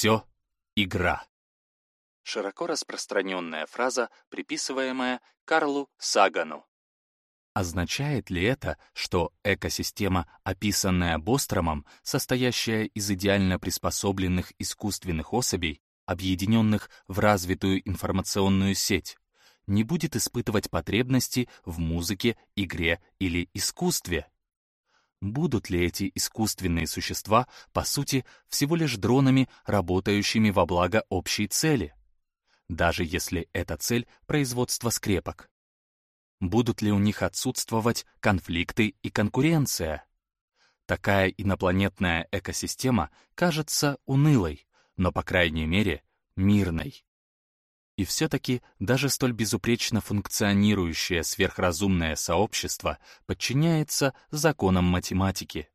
все игра. Широко распространенная фраза, приписываемая Карлу Сагану. Означает ли это, что экосистема, описанная Бостромом, состоящая из идеально приспособленных искусственных особей, объединенных в развитую информационную сеть, не будет испытывать потребности в музыке, игре или искусстве? Будут ли эти искусственные существа, по сути, всего лишь дронами, работающими во благо общей цели? Даже если эта цель — производство скрепок. Будут ли у них отсутствовать конфликты и конкуренция? Такая инопланетная экосистема кажется унылой, но, по крайней мере, мирной. И все-таки даже столь безупречно функционирующее сверхразумное сообщество подчиняется законам математики.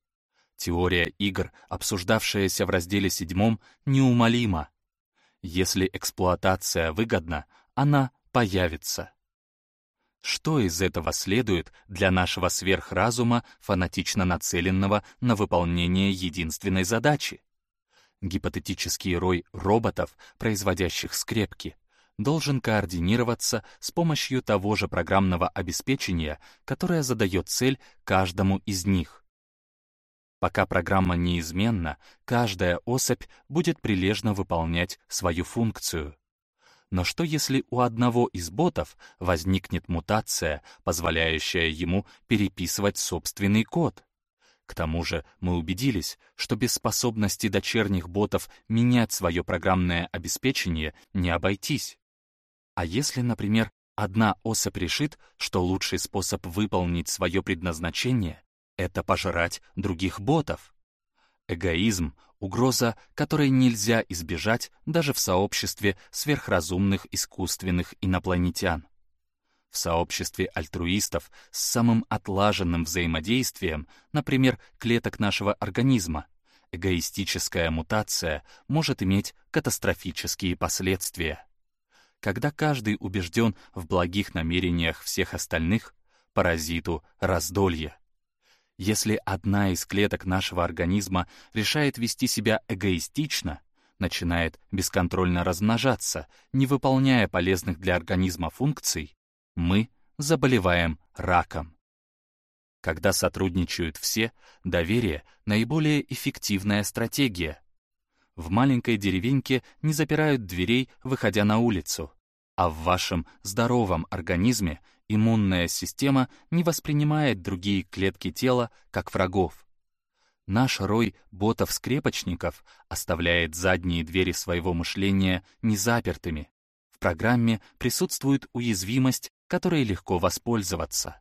Теория игр, обсуждавшаяся в разделе 7, неумолима. Если эксплуатация выгодна, она появится. Что из этого следует для нашего сверхразума, фанатично нацеленного на выполнение единственной задачи? Гипотетический рой роботов, производящих скрепки, должен координироваться с помощью того же программного обеспечения, которое задает цель каждому из них. Пока программа неизменна, каждая особь будет прилежно выполнять свою функцию. Но что если у одного из ботов возникнет мутация, позволяющая ему переписывать собственный код? К тому же мы убедились, что без способности дочерних ботов менять свое программное обеспечение не обойтись. А если, например, одна особь решит, что лучший способ выполнить свое предназначение — это пожрать других ботов? Эгоизм — угроза, которой нельзя избежать даже в сообществе сверхразумных искусственных инопланетян. В сообществе альтруистов с самым отлаженным взаимодействием, например, клеток нашего организма, эгоистическая мутация может иметь катастрофические последствия. Когда каждый убежден в благих намерениях всех остальных, паразиту раздолье. Если одна из клеток нашего организма решает вести себя эгоистично, начинает бесконтрольно размножаться, не выполняя полезных для организма функций, мы заболеваем раком. Когда сотрудничают все, доверие — наиболее эффективная стратегия. В маленькой деревеньке не запирают дверей, выходя на улицу, а в вашем здоровом организме иммунная система не воспринимает другие клетки тела как врагов. Наш рой ботов-скрепочников оставляет задние двери своего мышления незапертыми. В программе присутствует уязвимость, которой легко воспользоваться.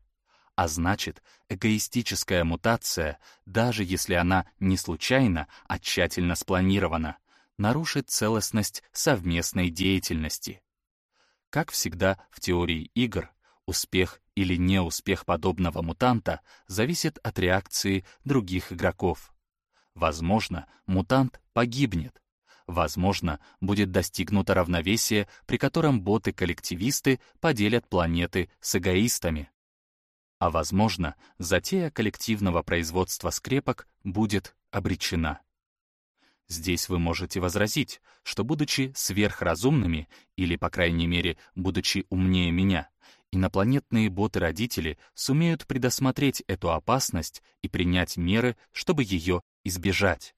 А значит, эгоистическая мутация, даже если она не случайна, а тщательно спланирована, нарушит целостность совместной деятельности. Как всегда в теории игр, Успех или неуспех подобного мутанта зависит от реакции других игроков. Возможно, мутант погибнет. Возможно, будет достигнуто равновесие, при котором боты-коллективисты поделят планеты с эгоистами. А возможно, затея коллективного производства скрепок будет обречена. Здесь вы можете возразить, что, будучи сверхразумными, или, по крайней мере, будучи умнее меня, инопланетные боты-родители сумеют предусмотреть эту опасность и принять меры, чтобы ее избежать.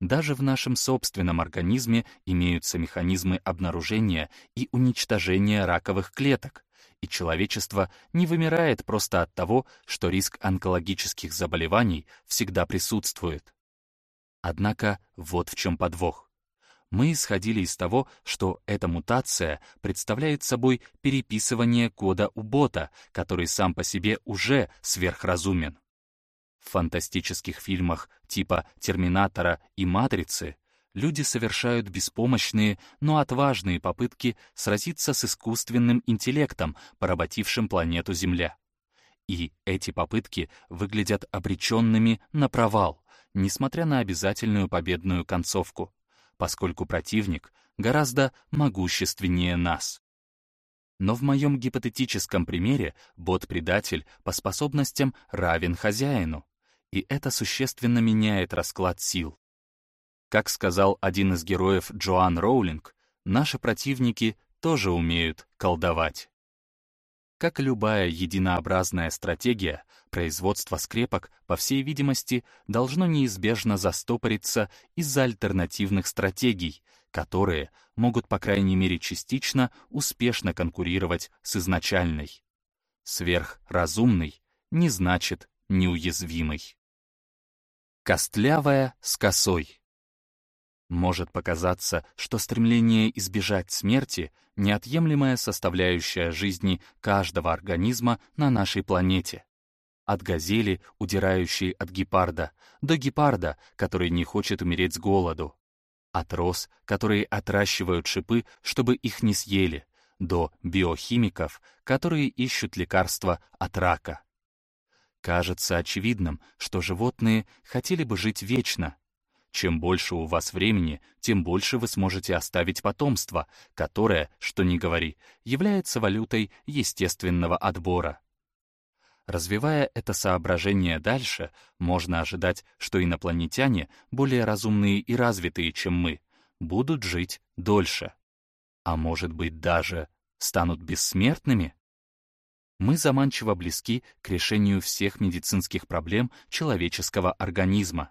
Даже в нашем собственном организме имеются механизмы обнаружения и уничтожения раковых клеток, и человечество не вымирает просто от того, что риск онкологических заболеваний всегда присутствует. Однако вот в чем подвох мы исходили из того, что эта мутация представляет собой переписывание кода у бота, который сам по себе уже сверхразумен. В фантастических фильмах типа «Терминатора» и «Матрицы» люди совершают беспомощные, но отважные попытки сразиться с искусственным интеллектом, поработившим планету Земля. И эти попытки выглядят обреченными на провал, несмотря на обязательную победную концовку поскольку противник гораздо могущественнее нас. Но в моем гипотетическом примере бот-предатель по способностям равен хозяину, и это существенно меняет расклад сил. Как сказал один из героев Джоан Роулинг, наши противники тоже умеют колдовать. Как любая единообразная стратегия, производство скрепок, по всей видимости, должно неизбежно застопориться из-за альтернативных стратегий, которые могут, по крайней мере частично, успешно конкурировать с изначальной. Сверхразумный не значит неуязвимый. Костлявая с косой. Может показаться, что стремление избежать смерти — неотъемлемая составляющая жизни каждого организма на нашей планете. От газели, удирающей от гепарда, до гепарда, который не хочет умереть с голоду. От роз, которые отращивают шипы, чтобы их не съели, до биохимиков, которые ищут лекарства от рака. Кажется очевидным, что животные хотели бы жить вечно, чем больше у вас времени, тем больше вы сможете оставить потомство, которое, что ни говори, является валютой естественного отбора. Развивая это соображение дальше, можно ожидать, что инопланетяне, более разумные и развитые, чем мы, будут жить дольше. А может быть даже станут бессмертными? Мы заманчиво близки к решению всех медицинских проблем человеческого организма.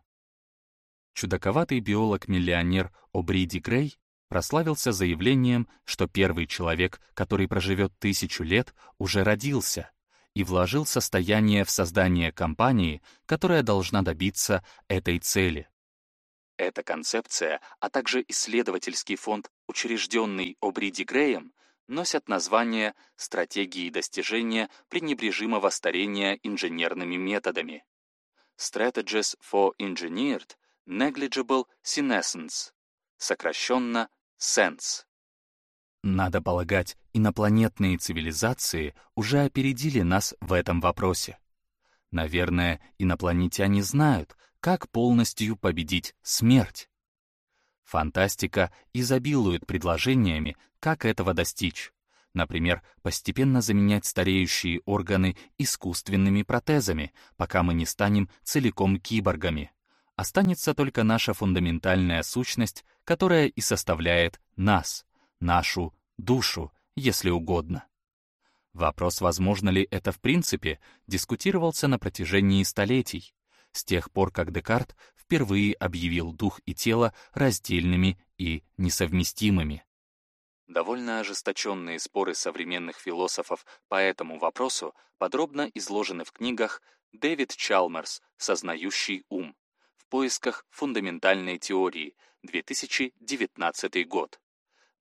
Чудаковатый биолог-миллионер О'Бриди Грей прославился заявлением, что первый человек, который проживет тысячу лет, уже родился и вложил состояние в создание компании, которая должна добиться этой цели. Эта концепция, а также исследовательский фонд, учрежденный О'Бриди Греем, носят название «Стратегии достижения пренебрежимого старения инженерными методами». Strategies for Engineered Negligible Senescence, сокращенно SENSE. Надо полагать, инопланетные цивилизации уже опередили нас в этом вопросе. Наверное, инопланетяне знают, как полностью победить смерть. Фантастика изобилует предложениями, как этого достичь. Например, постепенно заменять стареющие органы искусственными протезами, пока мы не станем целиком киборгами останется только наша фундаментальная сущность, которая и составляет нас, нашу душу, если угодно. Вопрос, возможно ли это в принципе, дискутировался на протяжении столетий, с тех пор, как Декарт впервые объявил дух и тело раздельными и несовместимыми. Довольно ожесточенные споры современных философов по этому вопросу подробно изложены в книгах «Дэвид Чалмерс. Сознающий ум» поисках фундаментальной теории, 2019 год.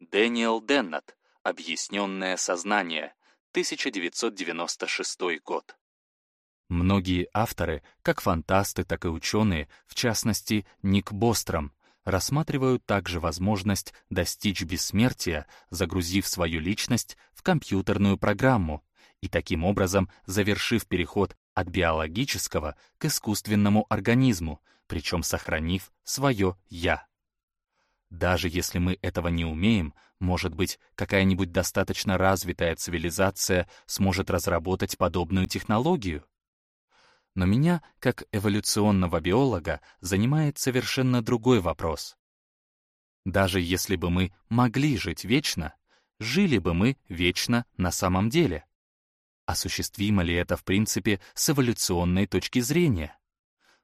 Дэниел Деннет, Объясненное сознание, 1996 год. Многие авторы, как фантасты, так и ученые, в частности Ник Бостром, рассматривают также возможность достичь бессмертия, загрузив свою личность в компьютерную программу и таким образом завершив переход от биологического к искусственному организму, причем сохранив свое «я». Даже если мы этого не умеем, может быть, какая-нибудь достаточно развитая цивилизация сможет разработать подобную технологию? Но меня, как эволюционного биолога, занимает совершенно другой вопрос. Даже если бы мы могли жить вечно, жили бы мы вечно на самом деле? Осуществимо ли это в принципе с эволюционной точки зрения?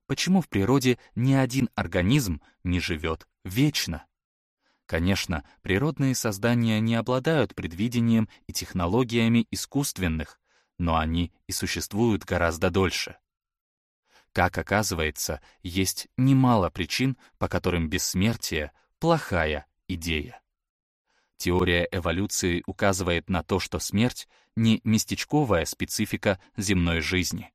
Почему в природе ни один организм не живет вечно? Конечно, природные создания не обладают предвидением и технологиями искусственных, но они и существуют гораздо дольше. Как оказывается, есть немало причин, по которым бессмертие — плохая идея. Теория эволюции указывает на то, что смерть — не местечковая специфика земной жизни.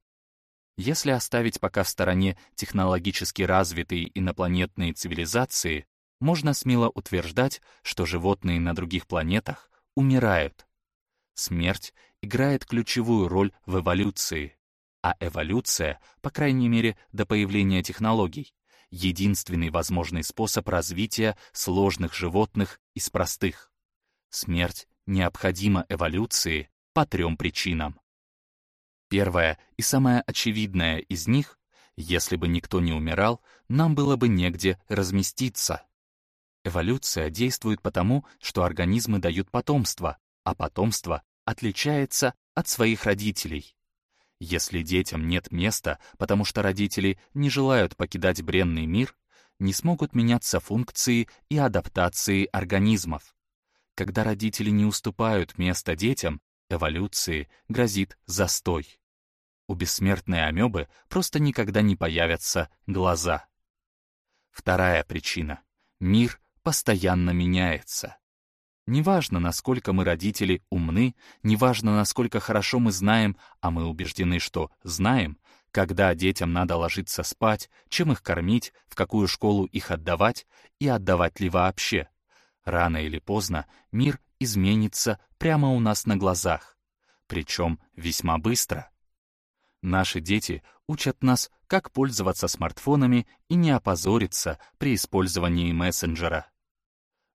Если оставить пока в стороне технологически развитые инопланетные цивилизации, можно смело утверждать, что животные на других планетах умирают. Смерть играет ключевую роль в эволюции, а эволюция, по крайней мере до появления технологий, единственный возможный способ развития сложных животных из простых. Смерть необходима эволюции по трем причинам. Первое и самое очевидное из них, если бы никто не умирал, нам было бы негде разместиться. Эволюция действует потому, что организмы дают потомство, а потомство отличается от своих родителей. Если детям нет места, потому что родители не желают покидать бренный мир, не смогут меняться функции и адаптации организмов. Когда родители не уступают место детям, эволюции грозит застой. У бессмертной амебы просто никогда не появятся глаза. Вторая причина. Мир постоянно меняется. Неважно, насколько мы родители умны, неважно, насколько хорошо мы знаем, а мы убеждены, что знаем, когда детям надо ложиться спать, чем их кормить, в какую школу их отдавать и отдавать ли вообще. Рано или поздно мир изменится прямо у нас на глазах, причем весьма быстро. Наши дети учат нас, как пользоваться смартфонами и не опозориться при использовании мессенджера.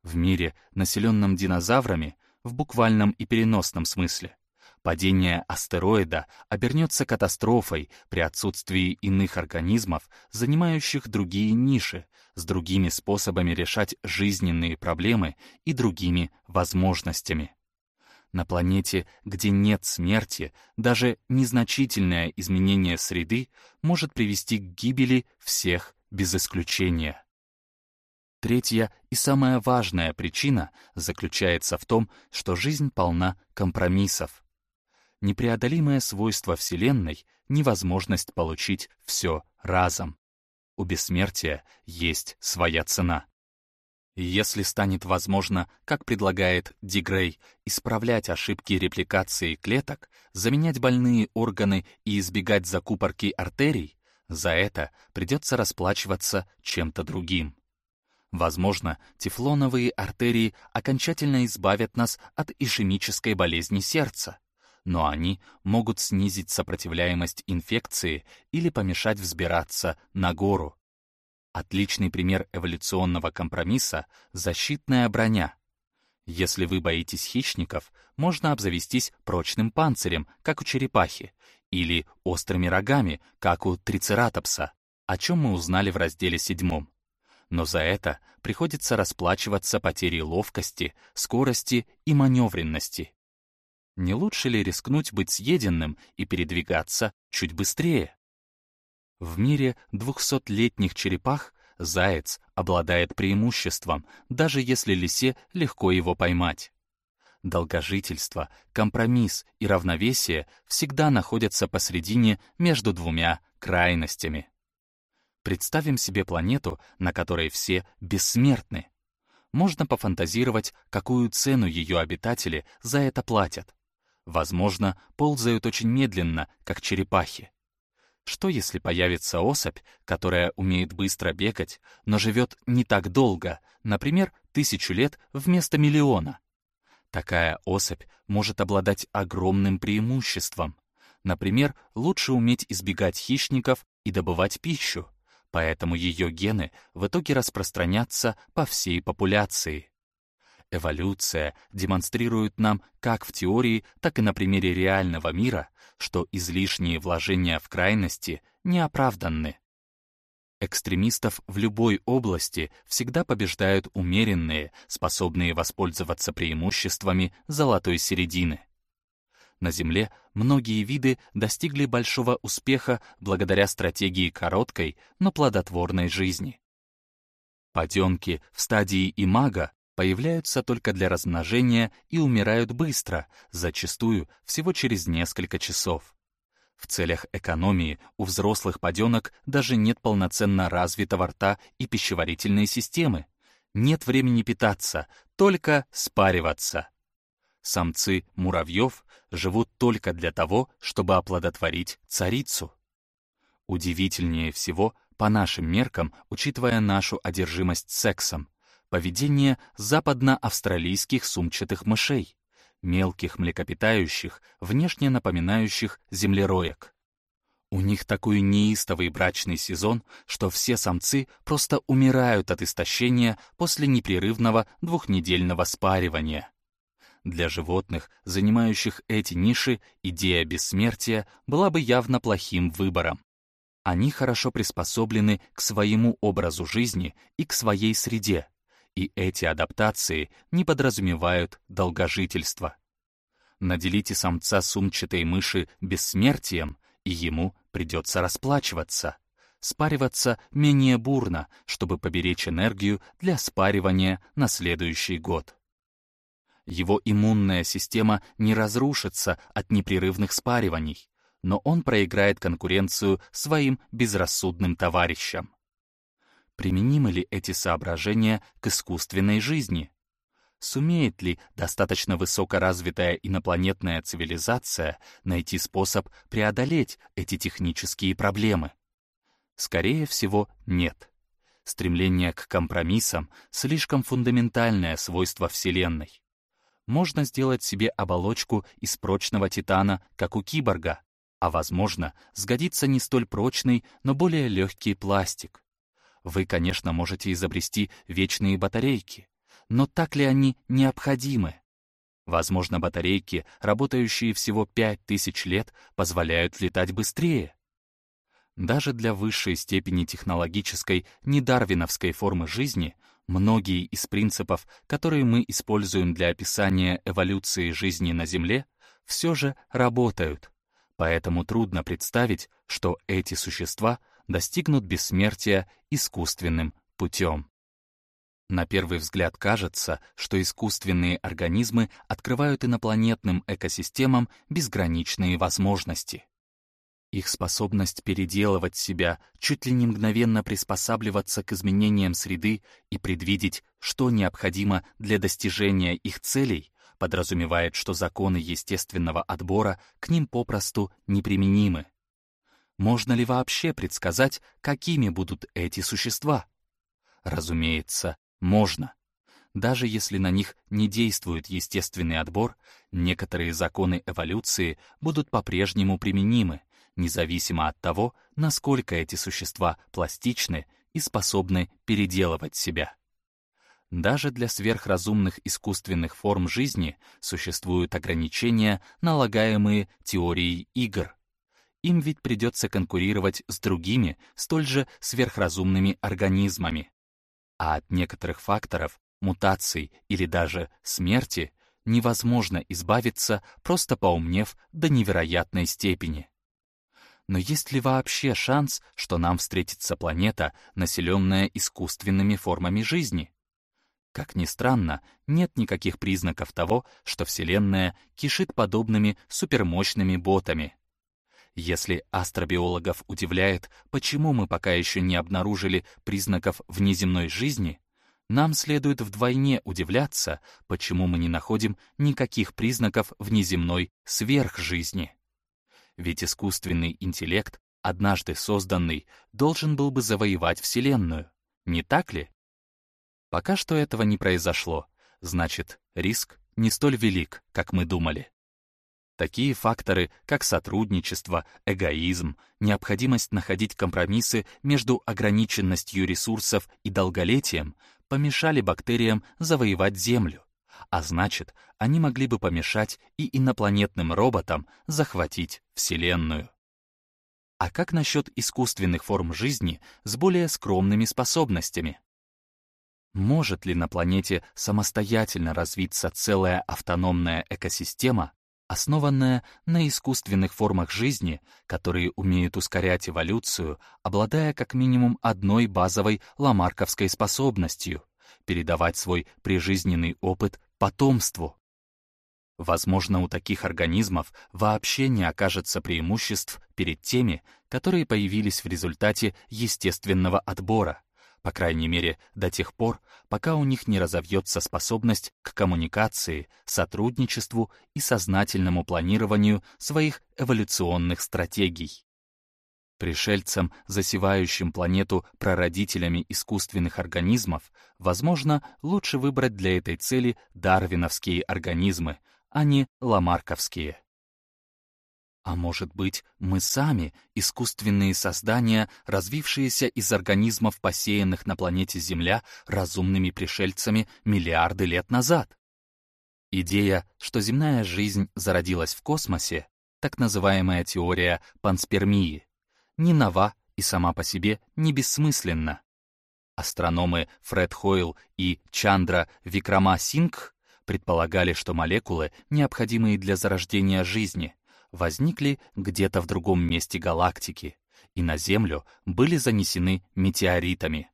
В мире, населенном динозаврами, в буквальном и переносном смысле, падение астероида обернется катастрофой при отсутствии иных организмов, занимающих другие ниши, с другими способами решать жизненные проблемы и другими возможностями. На планете, где нет смерти, даже незначительное изменение среды может привести к гибели всех без исключения. Третья и самая важная причина заключается в том, что жизнь полна компромиссов. Непреодолимое свойство Вселенной — невозможность получить все разом. У бессмертия есть своя цена. Если станет возможно, как предлагает Дигрей, исправлять ошибки репликации клеток, заменять больные органы и избегать закупорки артерий, за это придется расплачиваться чем-то другим. Возможно, тефлоновые артерии окончательно избавят нас от ишемической болезни сердца, но они могут снизить сопротивляемость инфекции или помешать взбираться на гору. Отличный пример эволюционного компромисса — защитная броня. Если вы боитесь хищников, можно обзавестись прочным панцирем, как у черепахи, или острыми рогами, как у трицератопса, о чем мы узнали в разделе седьмом но за это приходится расплачиваться потерей ловкости, скорости и маневренности. Не лучше ли рискнуть быть съеденным и передвигаться чуть быстрее? В мире двухсотлетних черепах заяц обладает преимуществом, даже если лисе легко его поймать. Долгожительство, компромисс и равновесие всегда находятся посредине между двумя крайностями. Представим себе планету, на которой все бессмертны. Можно пофантазировать, какую цену ее обитатели за это платят. Возможно, ползают очень медленно, как черепахи. Что если появится особь, которая умеет быстро бегать, но живет не так долго, например, тысячу лет вместо миллиона? Такая особь может обладать огромным преимуществом. Например, лучше уметь избегать хищников и добывать пищу поэтому ее гены в итоге распространятся по всей популяции. Эволюция демонстрирует нам как в теории, так и на примере реального мира, что излишние вложения в крайности неоправданны. Экстремистов в любой области всегда побеждают умеренные, способные воспользоваться преимуществами золотой середины. На Земле многие виды достигли большого успеха благодаря стратегии короткой, но плодотворной жизни. Паденки в стадии имага появляются только для размножения и умирают быстро, зачастую всего через несколько часов. В целях экономии у взрослых паденок даже нет полноценно развитого рта и пищеварительной системы. Нет времени питаться, только спариваться. Самцы муравьев живут только для того, чтобы оплодотворить царицу. Удивительнее всего, по нашим меркам, учитывая нашу одержимость сексом, поведение западно-австралийских сумчатых мышей, мелких млекопитающих, внешне напоминающих землероек. У них такой неистовый брачный сезон, что все самцы просто умирают от истощения после непрерывного двухнедельного спаривания. Для животных, занимающих эти ниши, идея бессмертия была бы явно плохим выбором. Они хорошо приспособлены к своему образу жизни и к своей среде, и эти адаптации не подразумевают долгожительство. Наделите самца сумчатой мыши бессмертием, и ему придется расплачиваться, спариваться менее бурно, чтобы поберечь энергию для спаривания на следующий год. Его иммунная система не разрушится от непрерывных спариваний, но он проиграет конкуренцию своим безрассудным товарищам. Применимы ли эти соображения к искусственной жизни? Сумеет ли достаточно высокоразвитая инопланетная цивилизация найти способ преодолеть эти технические проблемы? Скорее всего, нет. Стремление к компромиссам — слишком фундаментальное свойство Вселенной. Можно сделать себе оболочку из прочного титана, как у киборга, а, возможно, сгодится не столь прочный, но более легкий пластик. Вы, конечно, можете изобрести вечные батарейки, но так ли они необходимы? Возможно, батарейки, работающие всего 5000 лет, позволяют летать быстрее. Даже для высшей степени технологической недарвиновской формы жизни многие из принципов, которые мы используем для описания эволюции жизни на Земле, все же работают. Поэтому трудно представить, что эти существа достигнут бессмертия искусственным путем. На первый взгляд кажется, что искусственные организмы открывают инопланетным экосистемам безграничные возможности. Их способность переделывать себя, чуть ли не мгновенно приспосабливаться к изменениям среды и предвидеть, что необходимо для достижения их целей, подразумевает, что законы естественного отбора к ним попросту неприменимы. Можно ли вообще предсказать, какими будут эти существа? Разумеется, можно. Даже если на них не действует естественный отбор, некоторые законы эволюции будут по-прежнему применимы, независимо от того, насколько эти существа пластичны и способны переделывать себя. Даже для сверхразумных искусственных форм жизни существуют ограничения, налагаемые теорией игр. Им ведь придется конкурировать с другими, столь же сверхразумными организмами. А от некоторых факторов, мутаций или даже смерти невозможно избавиться, просто поумнев до невероятной степени. Но есть ли вообще шанс, что нам встретится планета, населенная искусственными формами жизни? Как ни странно, нет никаких признаков того, что Вселенная кишит подобными супермощными ботами. Если астробиологов удивляет, почему мы пока еще не обнаружили признаков внеземной жизни, нам следует вдвойне удивляться, почему мы не находим никаких признаков внеземной сверхжизни. Ведь искусственный интеллект, однажды созданный, должен был бы завоевать Вселенную, не так ли? Пока что этого не произошло, значит, риск не столь велик, как мы думали. Такие факторы, как сотрудничество, эгоизм, необходимость находить компромиссы между ограниченностью ресурсов и долголетием, помешали бактериям завоевать Землю, а значит, они могли бы помешать и инопланетным роботам захватить Вселенную. А как насчет искусственных форм жизни с более скромными способностями? Может ли на планете самостоятельно развиться целая автономная экосистема, основанная на искусственных формах жизни, которые умеют ускорять эволюцию, обладая как минимум одной базовой ламарковской способностью — передавать свой прижизненный опыт потомству? Возможно, у таких организмов вообще не окажется преимуществ перед теми, которые появились в результате естественного отбора — по крайней мере, до тех пор, пока у них не разовьется способность к коммуникации, сотрудничеству и сознательному планированию своих эволюционных стратегий. Пришельцам, засевающим планету прародителями искусственных организмов, возможно, лучше выбрать для этой цели дарвиновские организмы, а не ламарковские. А может быть, мы сами — искусственные создания, развившиеся из организмов, посеянных на планете Земля разумными пришельцами миллиарды лет назад? Идея, что земная жизнь зародилась в космосе, так называемая теория панспермии, не нова и сама по себе не бессмысленна. Астрономы Фред Хойл и Чандра Викрама Сингх предполагали, что молекулы, необходимые для зарождения жизни, возникли где-то в другом месте галактики, и на Землю были занесены метеоритами.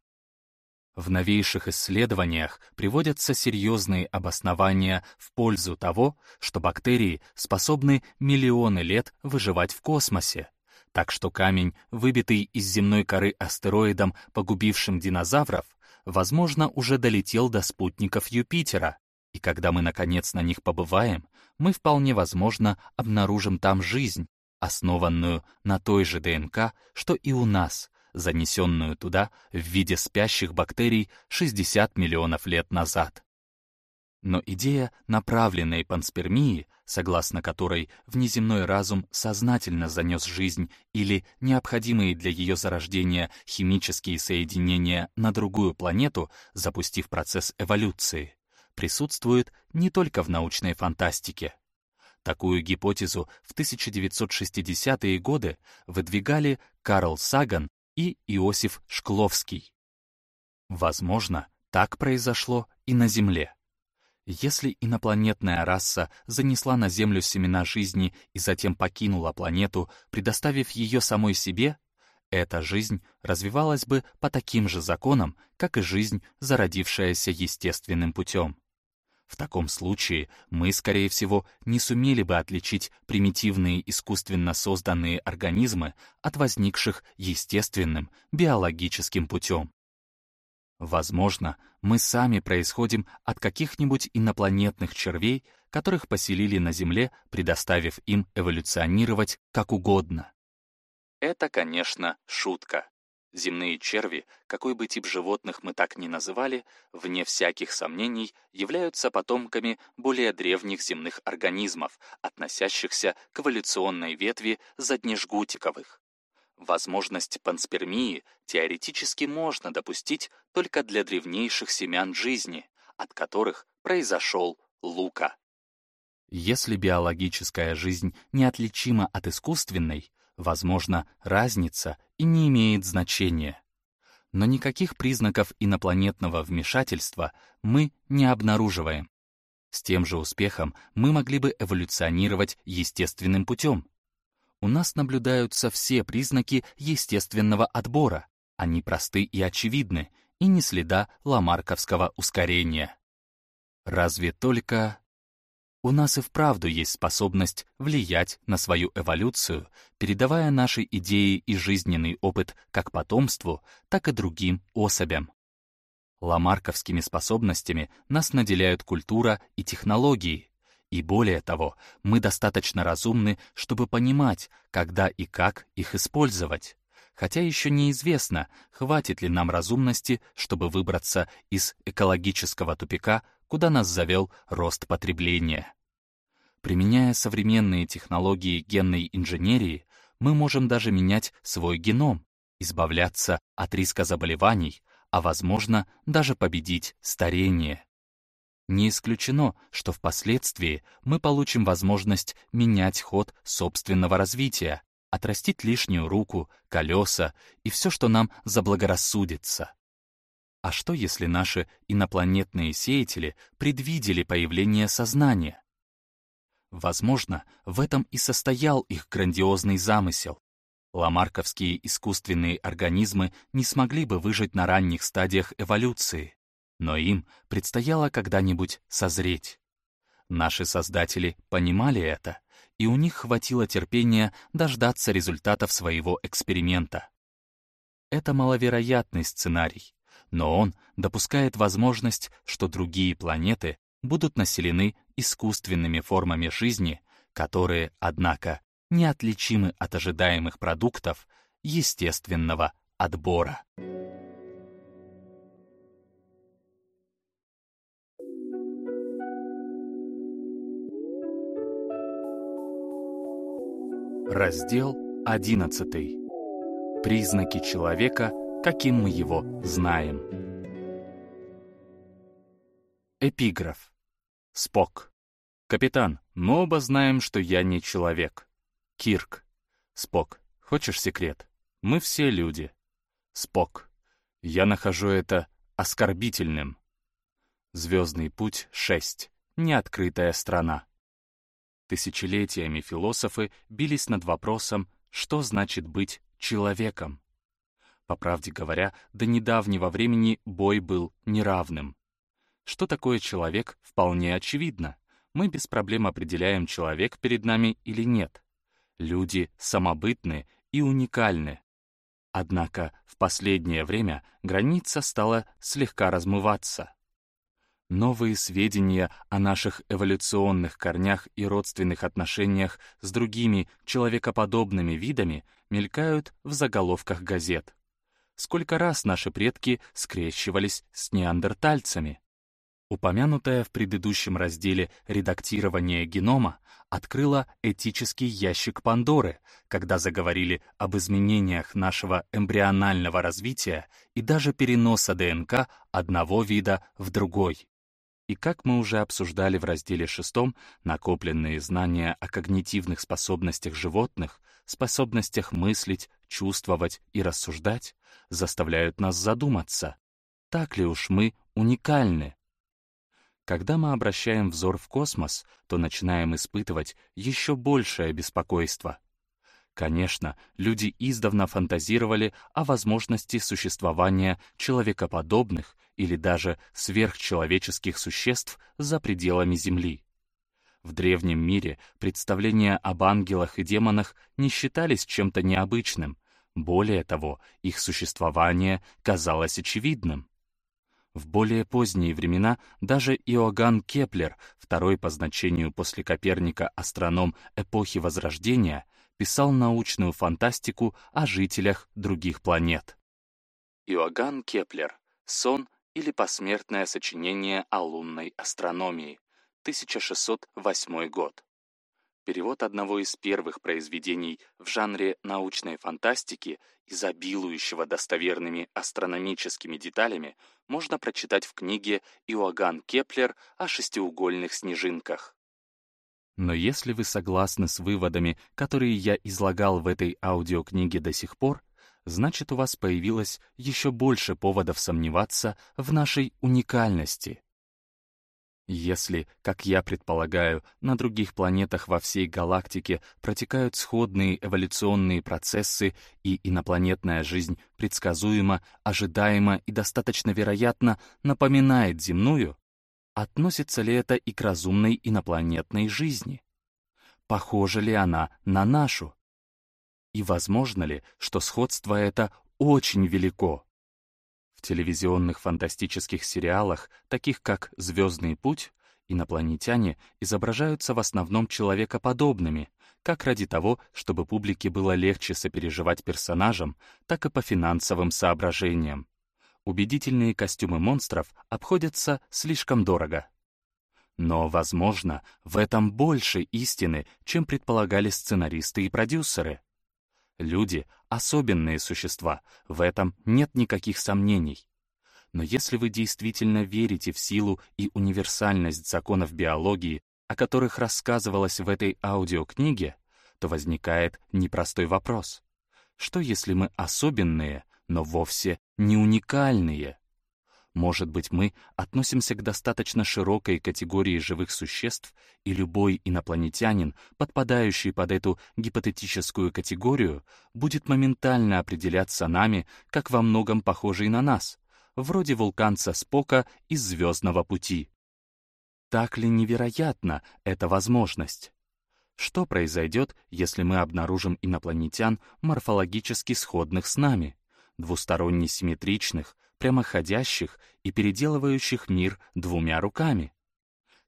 В новейших исследованиях приводятся серьезные обоснования в пользу того, что бактерии способны миллионы лет выживать в космосе, так что камень, выбитый из земной коры астероидом, погубившим динозавров, возможно, уже долетел до спутников Юпитера, и когда мы, наконец, на них побываем, мы вполне возможно обнаружим там жизнь, основанную на той же ДНК, что и у нас, занесенную туда в виде спящих бактерий 60 миллионов лет назад. Но идея направленной панспермии, согласно которой внеземной разум сознательно занес жизнь или необходимые для ее зарождения химические соединения на другую планету, запустив процесс эволюции, присутствует не только в научной фантастике. Такую гипотезу в 1960-е годы выдвигали Карл Саган и Иосиф Шкловский. Возможно, так произошло и на Земле. Если инопланетная раса занесла на Землю семена жизни и затем покинула планету, предоставив ее самой себе, эта жизнь развивалась бы по таким же законам, как и жизнь, зародившаяся естественным путем. В таком случае мы, скорее всего, не сумели бы отличить примитивные искусственно созданные организмы от возникших естественным биологическим путем. Возможно, мы сами происходим от каких-нибудь инопланетных червей, которых поселили на Земле, предоставив им эволюционировать как угодно. Это, конечно, шутка. Земные черви, какой бы тип животных мы так ни называли, вне всяких сомнений, являются потомками более древних земных организмов, относящихся к эволюционной ветви заднежгутиковых. Возможность панспермии теоретически можно допустить только для древнейших семян жизни, от которых произошел Лука. Если биологическая жизнь неотличима от искусственной, возможно, разница и не имеет значения. Но никаких признаков инопланетного вмешательства мы не обнаруживаем. С тем же успехом мы могли бы эволюционировать естественным путем. У нас наблюдаются все признаки естественного отбора. Они просты и очевидны, и не следа ламарковского ускорения. Разве только у нас и вправду есть способность влиять на свою эволюцию, передавая наши идеи и жизненный опыт как потомству, так и другим особям. Ламарковскими способностями нас наделяют культура и технологии, и более того, мы достаточно разумны, чтобы понимать, когда и как их использовать. Хотя еще неизвестно, хватит ли нам разумности, чтобы выбраться из экологического тупика, куда нас завел рост потребления. Применяя современные технологии генной инженерии, мы можем даже менять свой геном, избавляться от риска заболеваний, а, возможно, даже победить старение. Не исключено, что впоследствии мы получим возможность менять ход собственного развития, отрастить лишнюю руку, колеса и все, что нам заблагорассудится. А что, если наши инопланетные сеятели предвидели появление сознания? Возможно, в этом и состоял их грандиозный замысел. Ламарковские искусственные организмы не смогли бы выжить на ранних стадиях эволюции, но им предстояло когда-нибудь созреть. Наши создатели понимали это, и у них хватило терпения дождаться результатов своего эксперимента. Это маловероятный сценарий, но он допускает возможность, что другие планеты будут населены искусственными формами жизни, которые, однако, неотличимы от ожидаемых продуктов естественного отбора. Раздел 11. Признаки человека, каким мы его знаем. Эпиграф. Спок. Капитан, мы оба знаем, что я не человек. Кирк. Спок. Хочешь секрет? Мы все люди. Спок. Я нахожу это оскорбительным. Звездный путь 6. Неоткрытая страна. Тысячелетиями философы бились над вопросом, что значит быть человеком. По правде говоря, до недавнего времени бой был неравным. Что такое человек, вполне очевидно. Мы без проблем определяем, человек перед нами или нет. Люди самобытны и уникальны. Однако в последнее время граница стала слегка размываться. Новые сведения о наших эволюционных корнях и родственных отношениях с другими человекоподобными видами мелькают в заголовках газет. Сколько раз наши предки скрещивались с неандертальцами? Упомянутая в предыдущем разделе редактирование генома открыла этический ящик Пандоры, когда заговорили об изменениях нашего эмбрионального развития и даже переноса ДНК одного вида в другой. И как мы уже обсуждали в разделе шестом, накопленные знания о когнитивных способностях животных, способностях мыслить, чувствовать и рассуждать, заставляют нас задуматься, так ли уж мы уникальны. Когда мы обращаем взор в космос, то начинаем испытывать еще большее беспокойство. Конечно, люди издавна фантазировали о возможности существования человекоподобных или даже сверхчеловеческих существ за пределами Земли. В древнем мире представления об ангелах и демонах не считались чем-то необычным. Более того, их существование казалось очевидным. В более поздние времена даже Иоганн Кеплер, второй по значению после Коперника астроном эпохи Возрождения, писал научную фантастику о жителях других планет. Иоганн Кеплер. Сон или посмертное сочинение о лунной астрономии, 1608 год. Перевод одного из первых произведений в жанре научной фантастики, изобилующего достоверными астрономическими деталями, можно прочитать в книге Иоганн Кеплер о шестиугольных снежинках. Но если вы согласны с выводами, которые я излагал в этой аудиокниге до сих пор, значит, у вас появилось еще больше поводов сомневаться в нашей уникальности. Если, как я предполагаю, на других планетах во всей галактике протекают сходные эволюционные процессы и инопланетная жизнь предсказуемо, ожидаемо и достаточно вероятно напоминает земную, относится ли это и к разумной инопланетной жизни? Похожа ли она на нашу? И возможно ли, что сходство это очень велико? Телевизионных фантастических сериалах, таких как «Звездный путь», инопланетяне изображаются в основном человекоподобными, как ради того, чтобы публике было легче сопереживать персонажам, так и по финансовым соображениям. Убедительные костюмы монстров обходятся слишком дорого. Но, возможно, в этом больше истины, чем предполагали сценаристы и продюсеры. Люди — особенные существа, в этом нет никаких сомнений. Но если вы действительно верите в силу и универсальность законов биологии, о которых рассказывалось в этой аудиокниге, то возникает непростой вопрос. Что если мы особенные, но вовсе не уникальные? Может быть, мы относимся к достаточно широкой категории живых существ, и любой инопланетянин, подпадающий под эту гипотетическую категорию, будет моментально определяться нами как во многом похожий на нас, вроде вулканца Спока из «Звездного пути». Так ли невероятна эта возможность? Что произойдет, если мы обнаружим инопланетян морфологически сходных с нами, двусторонне симметричных, прямоходящих и переделывающих мир двумя руками.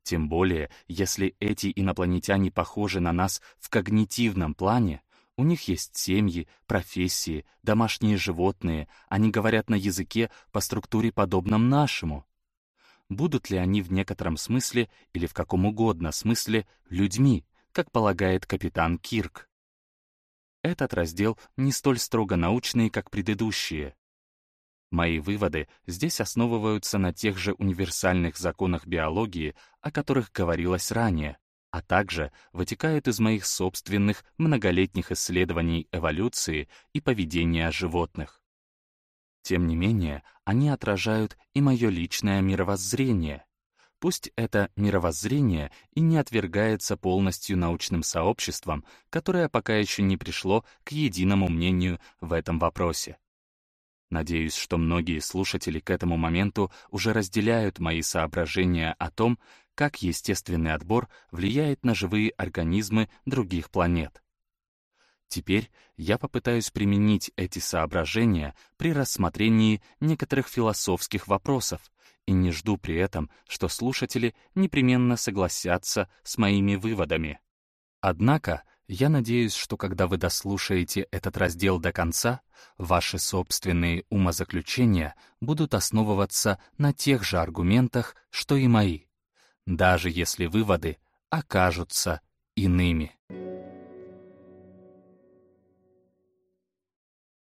Тем более, если эти инопланетяне похожи на нас в когнитивном плане, у них есть семьи, профессии, домашние животные, они говорят на языке по структуре подобном нашему. Будут ли они в некотором смысле или в каком угодно смысле людьми, как полагает капитан Кирк? Этот раздел не столь строго научный, как предыдущие. Мои выводы здесь основываются на тех же универсальных законах биологии, о которых говорилось ранее, а также вытекают из моих собственных многолетних исследований эволюции и поведения животных. Тем не менее, они отражают и мое личное мировоззрение. Пусть это мировоззрение и не отвергается полностью научным сообществом, которое пока еще не пришло к единому мнению в этом вопросе. Надеюсь, что многие слушатели к этому моменту уже разделяют мои соображения о том, как естественный отбор влияет на живые организмы других планет. Теперь я попытаюсь применить эти соображения при рассмотрении некоторых философских вопросов и не жду при этом, что слушатели непременно согласятся с моими выводами. Однако я надеюсь, что когда вы дослушаете этот раздел до конца, ваши собственные умозаключения будут основываться на тех же аргументах, что и мои, даже если выводы окажутся иными.